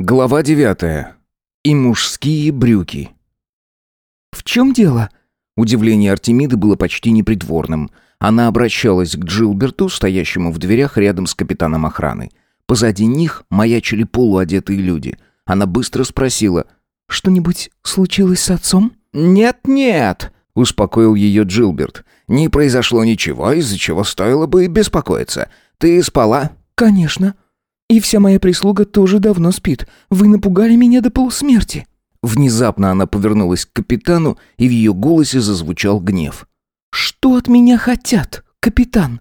Глава девятая. И мужские брюки. «В чем дело?» Удивление Артемиды было почти непритворным. Она обращалась к Джилберту, стоящему в дверях рядом с капитаном охраны. Позади них маячили полуодетые люди. Она быстро спросила. «Что-нибудь случилось с отцом?» «Нет-нет», — успокоил ее Джилберт. «Не произошло ничего, из-за чего стоило бы беспокоиться. Ты спала?» «Конечно. И вся моя прислуга тоже давно спит. Вы напугали меня до полусмерти». Внезапно она повернулась к капитану, и в ее голосе зазвучал гнев. «Что от меня хотят, капитан?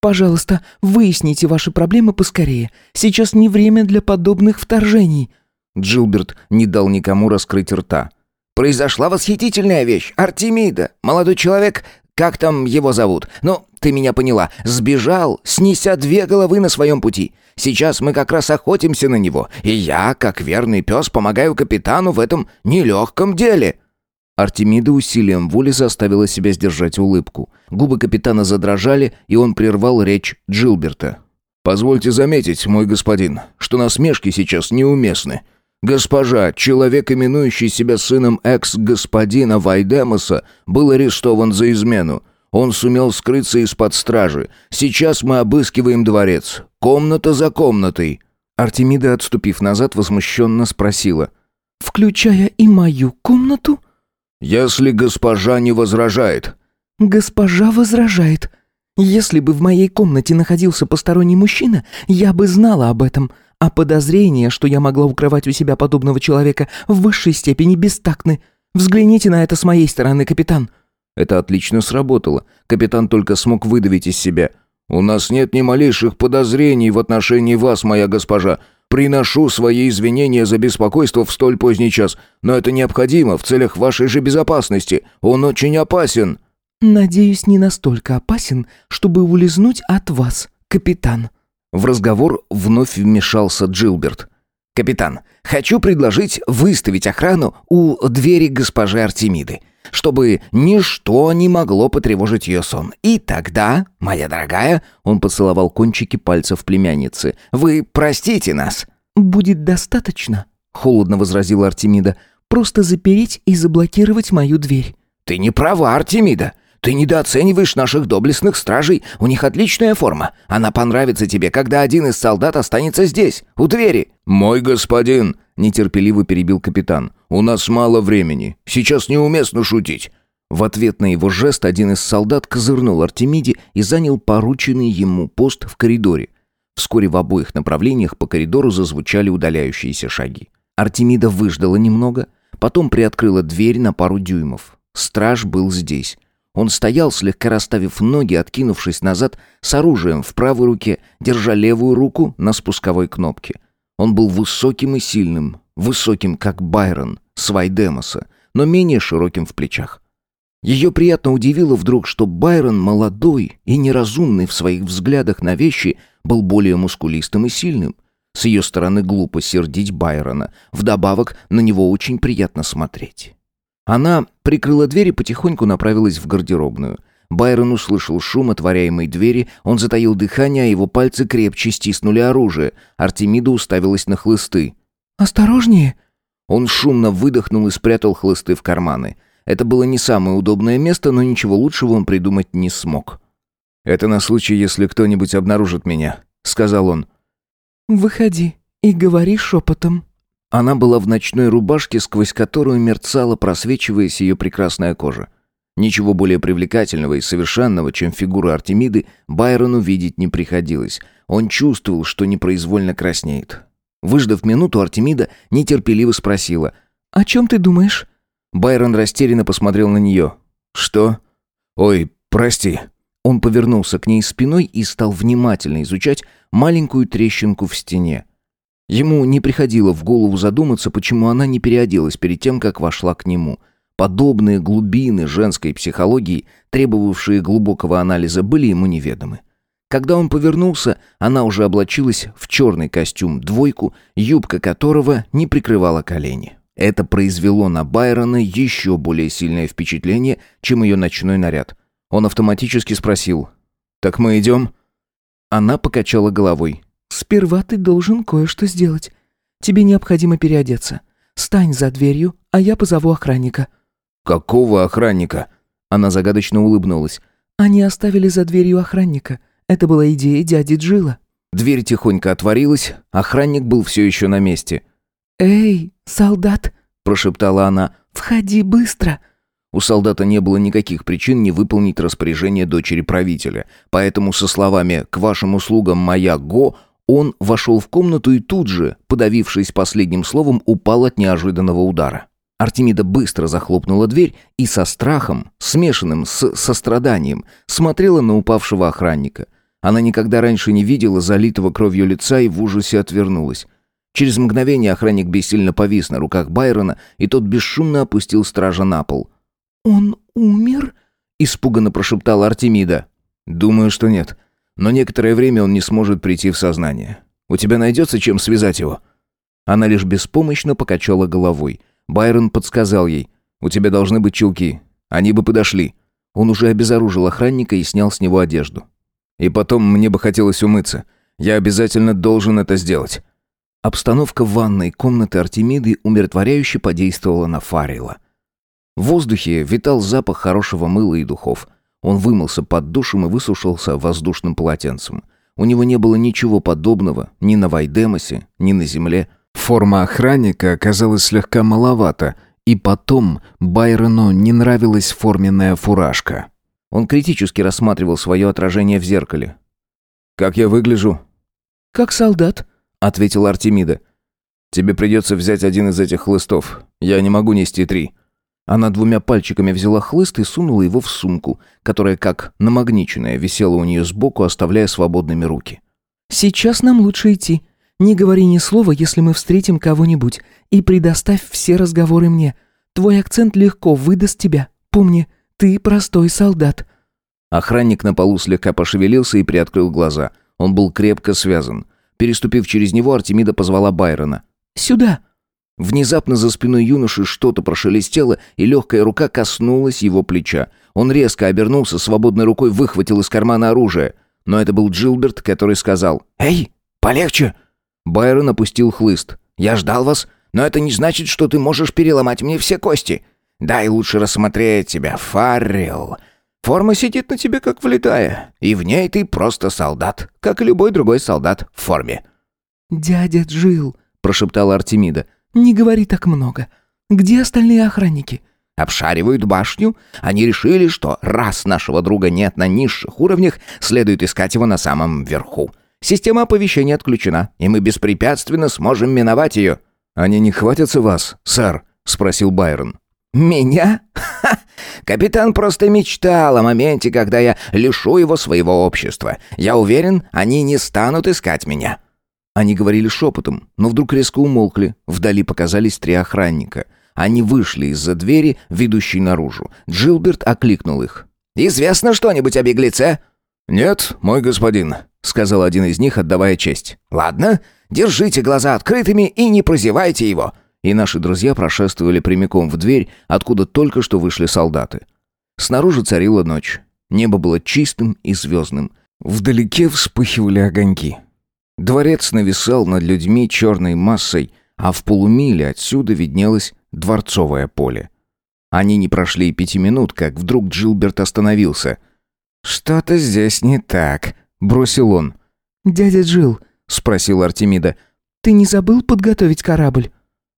Пожалуйста, выясните ваши проблемы поскорее. Сейчас не время для подобных вторжений». Джилберт не дал никому раскрыть рта. «Произошла восхитительная вещь. Артемида. Молодой человек, как там его зовут? Ну, ты меня поняла. Сбежал, снеся две головы на своем пути. Сейчас мы как раз охотимся на него, и я, как верный пес, помогаю капитану в этом нелегком деле». Артемида усилием воли заставила себя сдержать улыбку. Губы капитана задрожали, и он прервал речь Джилберта. «Позвольте заметить, мой господин, что насмешки сейчас неуместны. Госпожа, человек, именующий себя сыном экс-господина Вайдемоса, был арестован за измену. Он сумел скрыться из-под стражи. Сейчас мы обыскиваем дворец. Комната за комнатой». Артемида, отступив назад, возмущенно спросила. «Включая и мою комнату?» «Если госпожа не возражает». «Госпожа возражает. Если бы в моей комнате находился посторонний мужчина, я бы знала об этом. А подозрение, что я могла укрывать у себя подобного человека, в высшей степени бестактны. Взгляните на это с моей стороны, капитан. Это отлично сработало. Капитан только смог выдавить из себя. «У нас нет ни малейших подозрений в отношении вас, моя госпожа. Приношу свои извинения за беспокойство в столь поздний час, но это необходимо в целях вашей же безопасности. Он очень опасен». «Надеюсь, не настолько опасен, чтобы улизнуть от вас, капитан». В разговор вновь вмешался Джилберт. «Капитан, хочу предложить выставить охрану у двери госпожи Артемиды чтобы ничто не могло потревожить ее сон. И тогда, моя дорогая, он поцеловал кончики пальцев племянницы. Вы простите нас. Будет достаточно, холодно возразила Артемида. Просто запереть и заблокировать мою дверь. Ты не права, Артемида. Ты недооцениваешь наших доблестных стражей. У них отличная форма. Она понравится тебе, когда один из солдат останется здесь, у двери. Мой господин, нетерпеливо перебил капитан. «У нас мало времени. Сейчас неуместно шутить». В ответ на его жест один из солдат козырнул Артемиде и занял порученный ему пост в коридоре. Вскоре в обоих направлениях по коридору зазвучали удаляющиеся шаги. Артемида выждала немного, потом приоткрыла дверь на пару дюймов. Страж был здесь. Он стоял, слегка расставив ноги, откинувшись назад, с оружием в правой руке, держа левую руку на спусковой кнопке – он был высоким и сильным, высоким, как Байрон, Свайдемоса, но менее широким в плечах. Ее приятно удивило вдруг, что Байрон, молодой и неразумный в своих взглядах на вещи, был более мускулистым и сильным. С ее стороны глупо сердить Байрона, вдобавок на него очень приятно смотреть. Она прикрыла дверь и потихоньку направилась в гардеробную. Байрон услышал шум отворяемой двери, он затаил дыхание, а его пальцы крепче стиснули оружие. Артемида уставилась на хлысты. «Осторожнее!» Он шумно выдохнул и спрятал хлысты в карманы. Это было не самое удобное место, но ничего лучшего он придумать не смог. «Это на случай, если кто-нибудь обнаружит меня», — сказал он. «Выходи и говори шепотом». Она была в ночной рубашке, сквозь которую мерцала, просвечиваясь ее прекрасная кожа. Ничего более привлекательного и совершенного, чем фигура Артемиды, Байрону видеть не приходилось. Он чувствовал, что непроизвольно краснеет. Выждав минуту, Артемида нетерпеливо спросила. «О чем ты думаешь?» Байрон растерянно посмотрел на нее. «Что? Ой, прости». Он повернулся к ней спиной и стал внимательно изучать маленькую трещинку в стене. Ему не приходило в голову задуматься, почему она не переоделась перед тем, как вошла к нему – Подобные глубины женской психологии, требовавшие глубокого анализа, были ему неведомы. Когда он повернулся, она уже облачилась в черный костюм двойку, юбка которого не прикрывала колени. Это произвело на Байрона еще более сильное впечатление, чем ее ночной наряд. Он автоматически спросил «Так мы идем?» Она покачала головой. «Сперва ты должен кое-что сделать. Тебе необходимо переодеться. Стань за дверью, а я позову охранника». «Какого охранника?» Она загадочно улыбнулась. «Они оставили за дверью охранника. Это была идея дяди Джилла». Дверь тихонько отворилась, охранник был все еще на месте. «Эй, солдат!» – прошептала она. «Входи быстро!» У солдата не было никаких причин не выполнить распоряжение дочери правителя, поэтому со словами «К вашим услугам моя Го» он вошел в комнату и тут же, подавившись последним словом, упал от неожиданного удара. Артемида быстро захлопнула дверь и со страхом, смешанным с состраданием, смотрела на упавшего охранника. Она никогда раньше не видела залитого кровью лица и в ужасе отвернулась. Через мгновение охранник бессильно повис на руках Байрона, и тот бесшумно опустил стража на пол. «Он умер?» — испуганно прошептала Артемида. «Думаю, что нет. Но некоторое время он не сможет прийти в сознание. У тебя найдется чем связать его?» Она лишь беспомощно покачала головой. Байрон подсказал ей. «У тебя должны быть чулки. Они бы подошли». Он уже обезоружил охранника и снял с него одежду. «И потом мне бы хотелось умыться. Я обязательно должен это сделать». Обстановка в ванной комнаты Артемиды умиротворяюще подействовала на Фарила. В воздухе витал запах хорошего мыла и духов. Он вымылся под душем и высушился воздушным полотенцем. У него не было ничего подобного ни на Вайдемосе, ни на земле. Форма охранника оказалась слегка маловата, и потом Байрону не нравилась форменная фуражка. Он критически рассматривал свое отражение в зеркале. «Как я выгляжу?» «Как солдат», — ответил Артемида. «Тебе придется взять один из этих хлыстов. Я не могу нести три». Она двумя пальчиками взяла хлыст и сунула его в сумку, которая, как намагниченная, висела у нее сбоку, оставляя свободными руки. «Сейчас нам лучше идти. Не говори ни слова, если мы встретим кого-нибудь, и предоставь все разговоры мне. Твой акцент легко выдаст тебя. Помни, ты простой солдат». Охранник на полу слегка пошевелился и приоткрыл глаза. Он был крепко связан. Переступив через него, Артемида позвала Байрона. «Сюда!» Внезапно за спиной юноши что-то прошелестело, и легкая рука коснулась его плеча. Он резко обернулся, свободной рукой выхватил из кармана оружие. Но это был Джилберт, который сказал «Эй, полегче!» Байрон опустил хлыст. «Я ждал вас, но это не значит, что ты можешь переломать мне все кости. Дай лучше рассмотреть тебя, Фаррел. Форма сидит на тебе как влетая, и в ней ты просто солдат, как и любой другой солдат в форме». «Дядя Джил», — прошептала Артемида, — «Не говори так много. Где остальные охранники?» обшаривают башню. Они решили, что раз нашего друга нет на низших уровнях, следует искать его на самом верху. Система оповещения отключена, и мы беспрепятственно сможем миновать ее». «Они не хватятся вас, сэр?» — спросил Байрон. «Меня? Ха! Капитан просто мечтал о моменте, когда я лишу его своего общества. Я уверен, они не станут искать меня». Они говорили шепотом, но вдруг резко умолкли. Вдали показались три охранника. Они вышли из-за двери, ведущей наружу. Джилберт окликнул их. «Известно что-нибудь о беглеце?» «Нет, мой господин», — сказал один из них, отдавая честь. «Ладно, держите глаза открытыми и не прозевайте его». И наши друзья прошествовали прямиком в дверь, откуда только что вышли солдаты. Снаружи царила ночь. Небо было чистым и звездным. Вдалеке вспыхивали огоньки. Дворец нависал над людьми черной массой, а в полумиле отсюда виднелось дворцовое поле. Они не прошли и пяти минут, как вдруг Джилберт остановился. «Что-то здесь не так», — бросил он. «Дядя Джилл», — спросил Артемида, — «ты не забыл подготовить корабль?»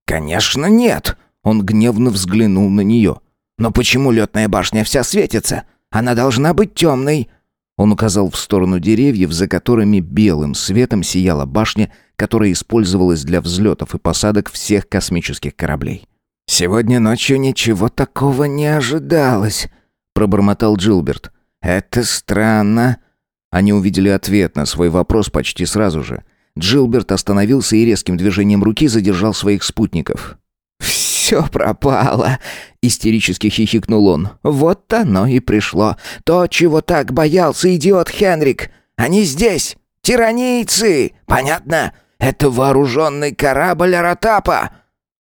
«Конечно нет», — он гневно взглянул на нее. «Но почему летная башня вся светится? Она должна быть темной». Он указал в сторону деревьев, за которыми белым светом сияла башня, которая использовалась для взлетов и посадок всех космических кораблей. «Сегодня ночью ничего такого не ожидалось», — пробормотал Джилберт. «Это странно». Они увидели ответ на свой вопрос почти сразу же. Джилберт остановился и резким движением руки задержал своих спутников. «Все пропало!» — истерически хихикнул он. «Вот оно и пришло. То, чего так боялся идиот Хенрик. Они здесь! Тиранийцы! Понятно? Это вооруженный корабль Аратапа!»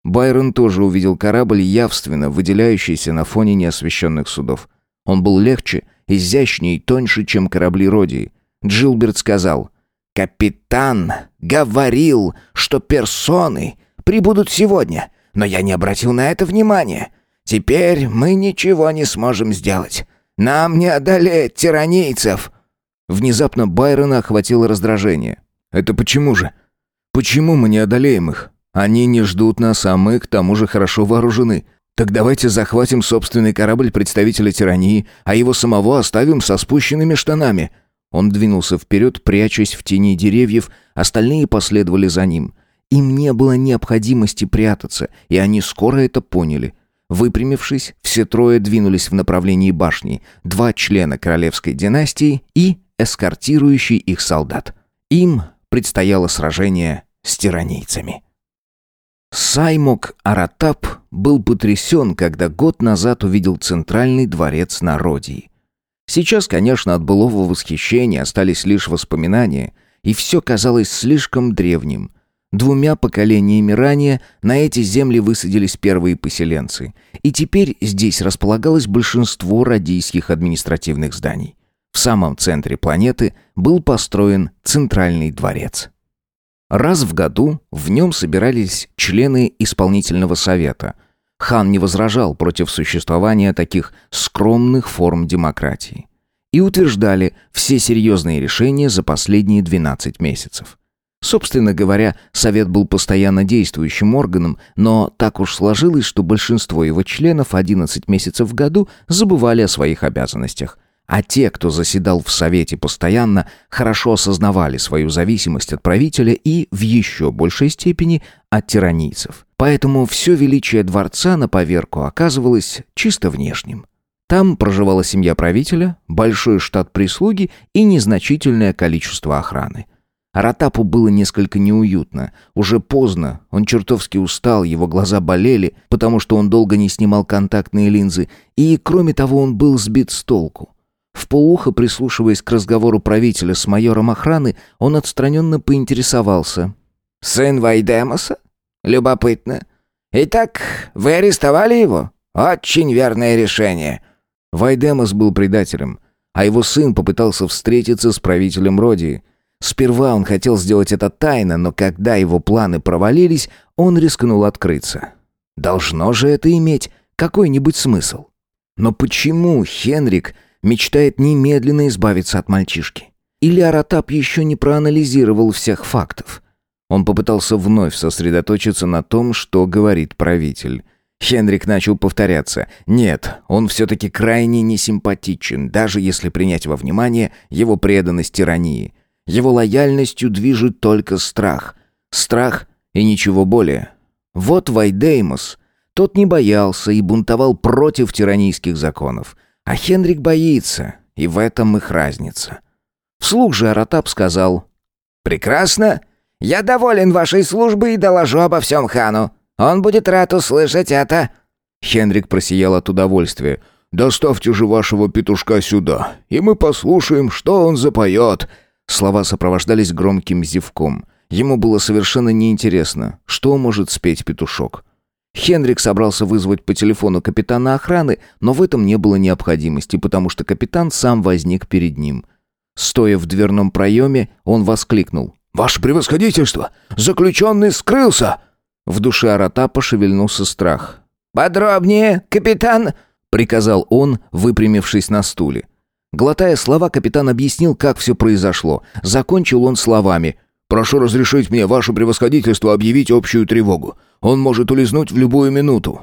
Байрон тоже увидел корабль, явственно выделяющийся на фоне неосвещенных судов. Он был легче, изящнее и тоньше, чем корабли Родии. Джилберт сказал, Капитан говорил, что персоны прибудут сегодня, но я не обратил на это внимания. Теперь мы ничего не сможем сделать. Нам не одолеть тиранийцев. Внезапно Байрона охватило раздражение. Это почему же? Почему мы не одолеем их? Они не ждут нас, а мы к тому же хорошо вооружены. Так давайте захватим собственный корабль представителя тирании, а его самого оставим со спущенными штанами. Он двинулся вперед, прячась в тени деревьев, остальные последовали за ним. Им не было необходимости прятаться, и они скоро это поняли. Выпрямившись, все трое двинулись в направлении башни, два члена королевской династии и эскортирующий их солдат. Им предстояло сражение с тиранийцами. Саймок Аратап был потрясен, когда год назад увидел центральный дворец на Родии. Сейчас, конечно, от былого восхищения остались лишь воспоминания, и все казалось слишком древним. Двумя поколениями ранее на эти земли высадились первые поселенцы, и теперь здесь располагалось большинство радийских административных зданий. В самом центре планеты был построен центральный дворец. Раз в году в нем собирались члены исполнительного совета. Хан не возражал против существования таких скромных форм демократии. И утверждали все серьезные решения за последние 12 месяцев. Собственно говоря, совет был постоянно действующим органом, но так уж сложилось, что большинство его членов 11 месяцев в году забывали о своих обязанностях. А те, кто заседал в Совете постоянно, хорошо осознавали свою зависимость от правителя и, в еще большей степени, от тиранийцев. Поэтому все величие дворца на поверку оказывалось чисто внешним. Там проживала семья правителя, большой штат прислуги и незначительное количество охраны. Аратапу было несколько неуютно. Уже поздно, он чертовски устал, его глаза болели, потому что он долго не снимал контактные линзы, и, кроме того, он был сбит с толку. В полухо прислушиваясь к разговору правителя с майором охраны, он отстраненно поинтересовался. «Сын Вайдемоса? Любопытно. Итак, вы арестовали его? Очень верное решение». Вайдемос был предателем, а его сын попытался встретиться с правителем Родии. Сперва он хотел сделать это тайно, но когда его планы провалились, он рискнул открыться. Должно же это иметь какой-нибудь смысл. Но почему Хенрик мечтает немедленно избавиться от мальчишки. Или Аратап еще не проанализировал всех фактов. Он попытался вновь сосредоточиться на том, что говорит правитель. Хенрик начал повторяться. Нет, он все-таки крайне несимпатичен, даже если принять во внимание его преданность тирании. Его лояльностью движет только страх. Страх и ничего более. Вот Вайдеймос. Тот не боялся и бунтовал против тиранийских законов. А Хенрик боится, и в этом их разница. Вслух же Аратап сказал «Прекрасно. Я доволен вашей службой и доложу обо всем хану. Он будет рад услышать это». Хенрик просиял от удовольствия. «Доставьте же вашего петушка сюда, и мы послушаем, что он запоет». Слова сопровождались громким зевком. Ему было совершенно неинтересно, что может спеть петушок. Хенрик собрался вызвать по телефону капитана охраны, но в этом не было необходимости, потому что капитан сам возник перед ним. Стоя в дверном проеме, он воскликнул. «Ваше превосходительство! Заключенный скрылся!» В душе Аратапа шевельнулся страх. «Подробнее, капитан!» — приказал он, выпрямившись на стуле. Глотая слова, капитан объяснил, как все произошло. Закончил он словами. «Прошу разрешить мне, ваше превосходительство, объявить общую тревогу. Он может улизнуть в любую минуту».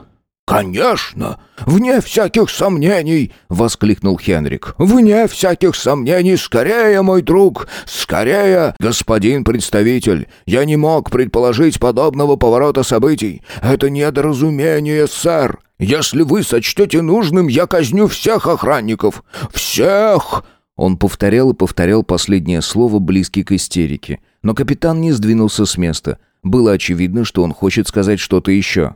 «Конечно! Вне всяких сомнений!» — воскликнул Хенрик. «Вне всяких сомнений! Скорее, мой друг! Скорее, господин представитель! Я не мог предположить подобного поворота событий. Это недоразумение, сэр! Если вы сочтете нужным, я казню всех охранников! Всех!» Он повторял и повторял последнее слово, близкий к истерике. Но капитан не сдвинулся с места — было очевидно, что он хочет сказать что-то еще.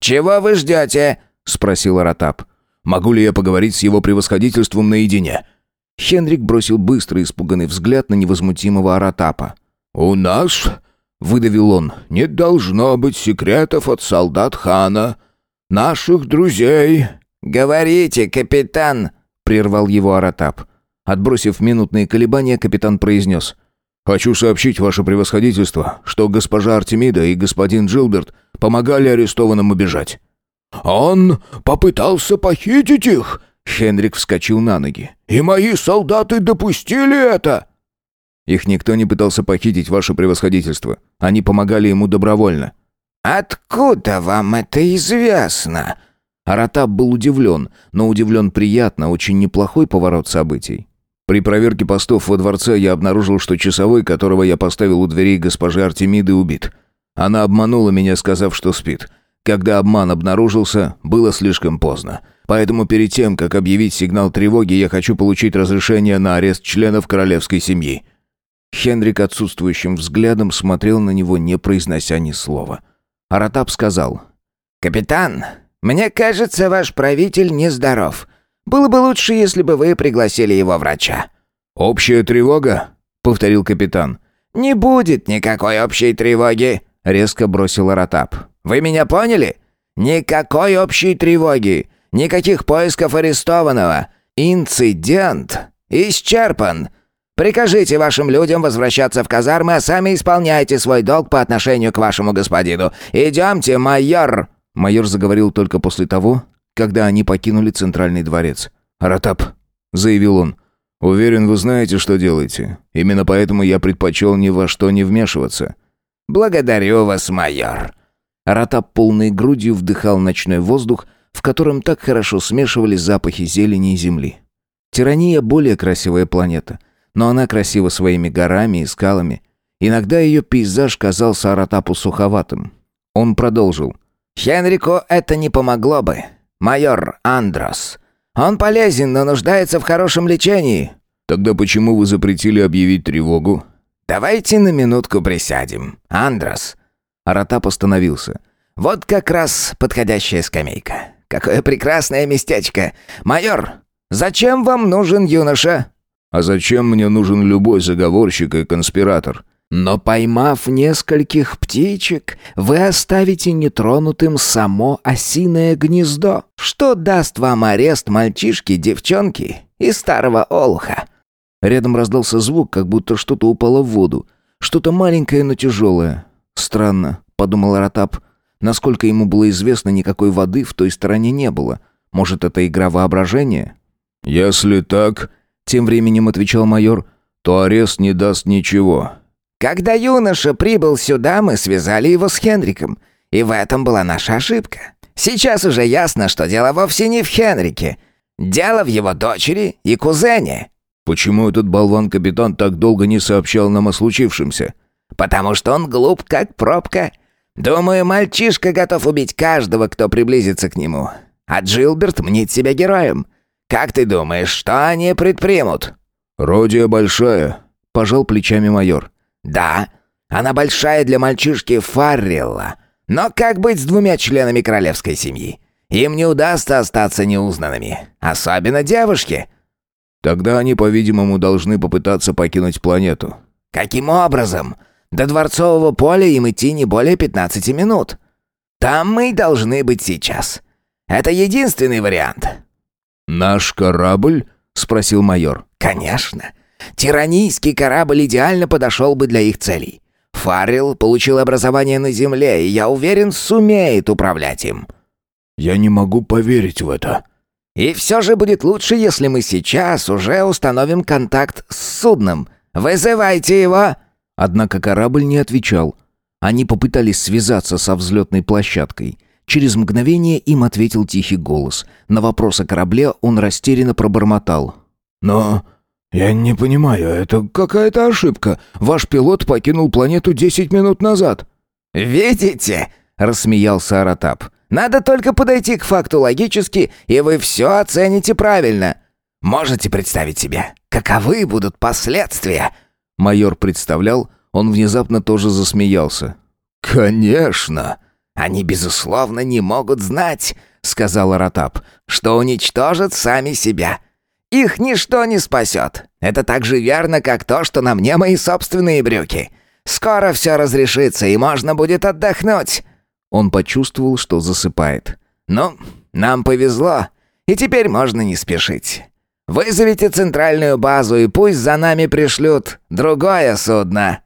«Чего вы ждете?» — спросил Аратап. «Могу ли я поговорить с его превосходительством наедине?» Хенрик бросил быстрый испуганный взгляд на невозмутимого Аратапа. «У нас, — выдавил он, — не должно быть секретов от солдат хана, наших друзей». «Говорите, капитан!» — прервал его Аратап. Отбросив минутные колебания, капитан произнес. «Хочу сообщить, ваше превосходительство, что госпожа Артемида и господин Джилберт помогали арестованным убежать». «Он попытался похитить их?» Хенрик вскочил на ноги. «И мои солдаты допустили это?» «Их никто не пытался похитить, ваше превосходительство. Они помогали ему добровольно». «Откуда вам это известно?» Аратап был удивлен, но удивлен приятно, очень неплохой поворот событий. При проверке постов во дворце я обнаружил, что часовой, которого я поставил у дверей госпожи Артемиды, убит. Она обманула меня, сказав, что спит. Когда обман обнаружился, было слишком поздно. Поэтому перед тем, как объявить сигнал тревоги, я хочу получить разрешение на арест членов королевской семьи». Хенрик отсутствующим взглядом смотрел на него, не произнося ни слова. Аратап сказал. «Капитан, мне кажется, ваш правитель нездоров. Было бы лучше, если бы вы пригласили его врача». «Общая тревога?» — повторил капитан. «Не будет никакой общей тревоги», — резко бросил Аратап. «Вы меня поняли? Никакой общей тревоги. Никаких поисков арестованного. Инцидент исчерпан. Прикажите вашим людям возвращаться в казармы, а сами исполняйте свой долг по отношению к вашему господину. Идемте, майор!» Майор заговорил только после того, когда они покинули центральный дворец. «Ратап», — заявил он, — «уверен, вы знаете, что делаете. Именно поэтому я предпочел ни во что не вмешиваться». «Благодарю вас, майор». Ратап полной грудью вдыхал ночной воздух, в котором так хорошо смешивались запахи зелени и земли. Тирания — более красивая планета, но она красива своими горами и скалами. Иногда ее пейзаж казался Аратапу суховатым. Он продолжил. «Хенрику это не помогло бы. Майор Андрос. Он полезен, но нуждается в хорошем лечении». «Тогда почему вы запретили объявить тревогу?» «Давайте на минутку присядем. Андрос». Аратап остановился. «Вот как раз подходящая скамейка. Какое прекрасное местечко! Майор, зачем вам нужен юноша?» «А зачем мне нужен любой заговорщик и конспиратор?» «Но поймав нескольких птичек, вы оставите нетронутым само осиное гнездо. Что даст вам арест мальчишки, девчонки и старого олуха?» Рядом раздался звук, как будто что-то упало в воду. Что-то маленькое, но тяжелое. «Странно», — подумал Ротап. Насколько ему было известно, никакой воды в той стороне не было. Может, это игра воображения? «Если так...» — тем временем отвечал майор. «То арест не даст ничего». «Когда юноша прибыл сюда, мы связали его с Хенриком. И в этом была наша ошибка. Сейчас уже ясно, что дело вовсе не в Хенрике. Дело в его дочери и кузене». «Почему этот болван-капитан так долго не сообщал нам о случившемся?» «Потому что он глуп, как пробка. Думаю, мальчишка готов убить каждого, кто приблизится к нему. А Джилберт мнит себя героем. Как ты думаешь, что они предпримут?» «Родия большая», — пожал плечами майор. «Да, она большая для мальчишки Фаррелла. Но как быть с двумя членами королевской семьи? Им не удастся остаться неузнанными. Особенно девушке». «Тогда они, по-видимому, должны попытаться покинуть планету». «Каким образом?» До Дворцового поля им идти не более 15 минут. Там мы и должны быть сейчас. Это единственный вариант». «Наш корабль?» — спросил майор. «Конечно. Тиранийский корабль идеально подошел бы для их целей. Фаррелл получил образование на Земле, и я уверен, сумеет управлять им». «Я не могу поверить в это». «И все же будет лучше, если мы сейчас уже установим контакт с судном. Вызывайте его!» Однако корабль не отвечал. Они попытались связаться со взлетной площадкой. Через мгновение им ответил тихий голос. На вопрос о корабле он растерянно пробормотал. «Но я не понимаю, это какая-то ошибка. Ваш пилот покинул планету десять минут назад». «Видите?» — рассмеялся Аратап. «Надо только подойти к факту логически, и вы все оцените правильно. Можете представить себе, каковы будут последствия?» Майор представлял, он внезапно тоже засмеялся. «Конечно! Они, безусловно, не могут знать, — сказал Аратап, — что уничтожат сами себя. Их ничто не спасет. Это так же верно, как то, что на мне мои собственные брюки. Скоро все разрешится, и можно будет отдохнуть». Он почувствовал, что засыпает. «Ну, нам повезло, и теперь можно не спешить. Вызовите центральную базу и пусть за нами пришлют другое судно».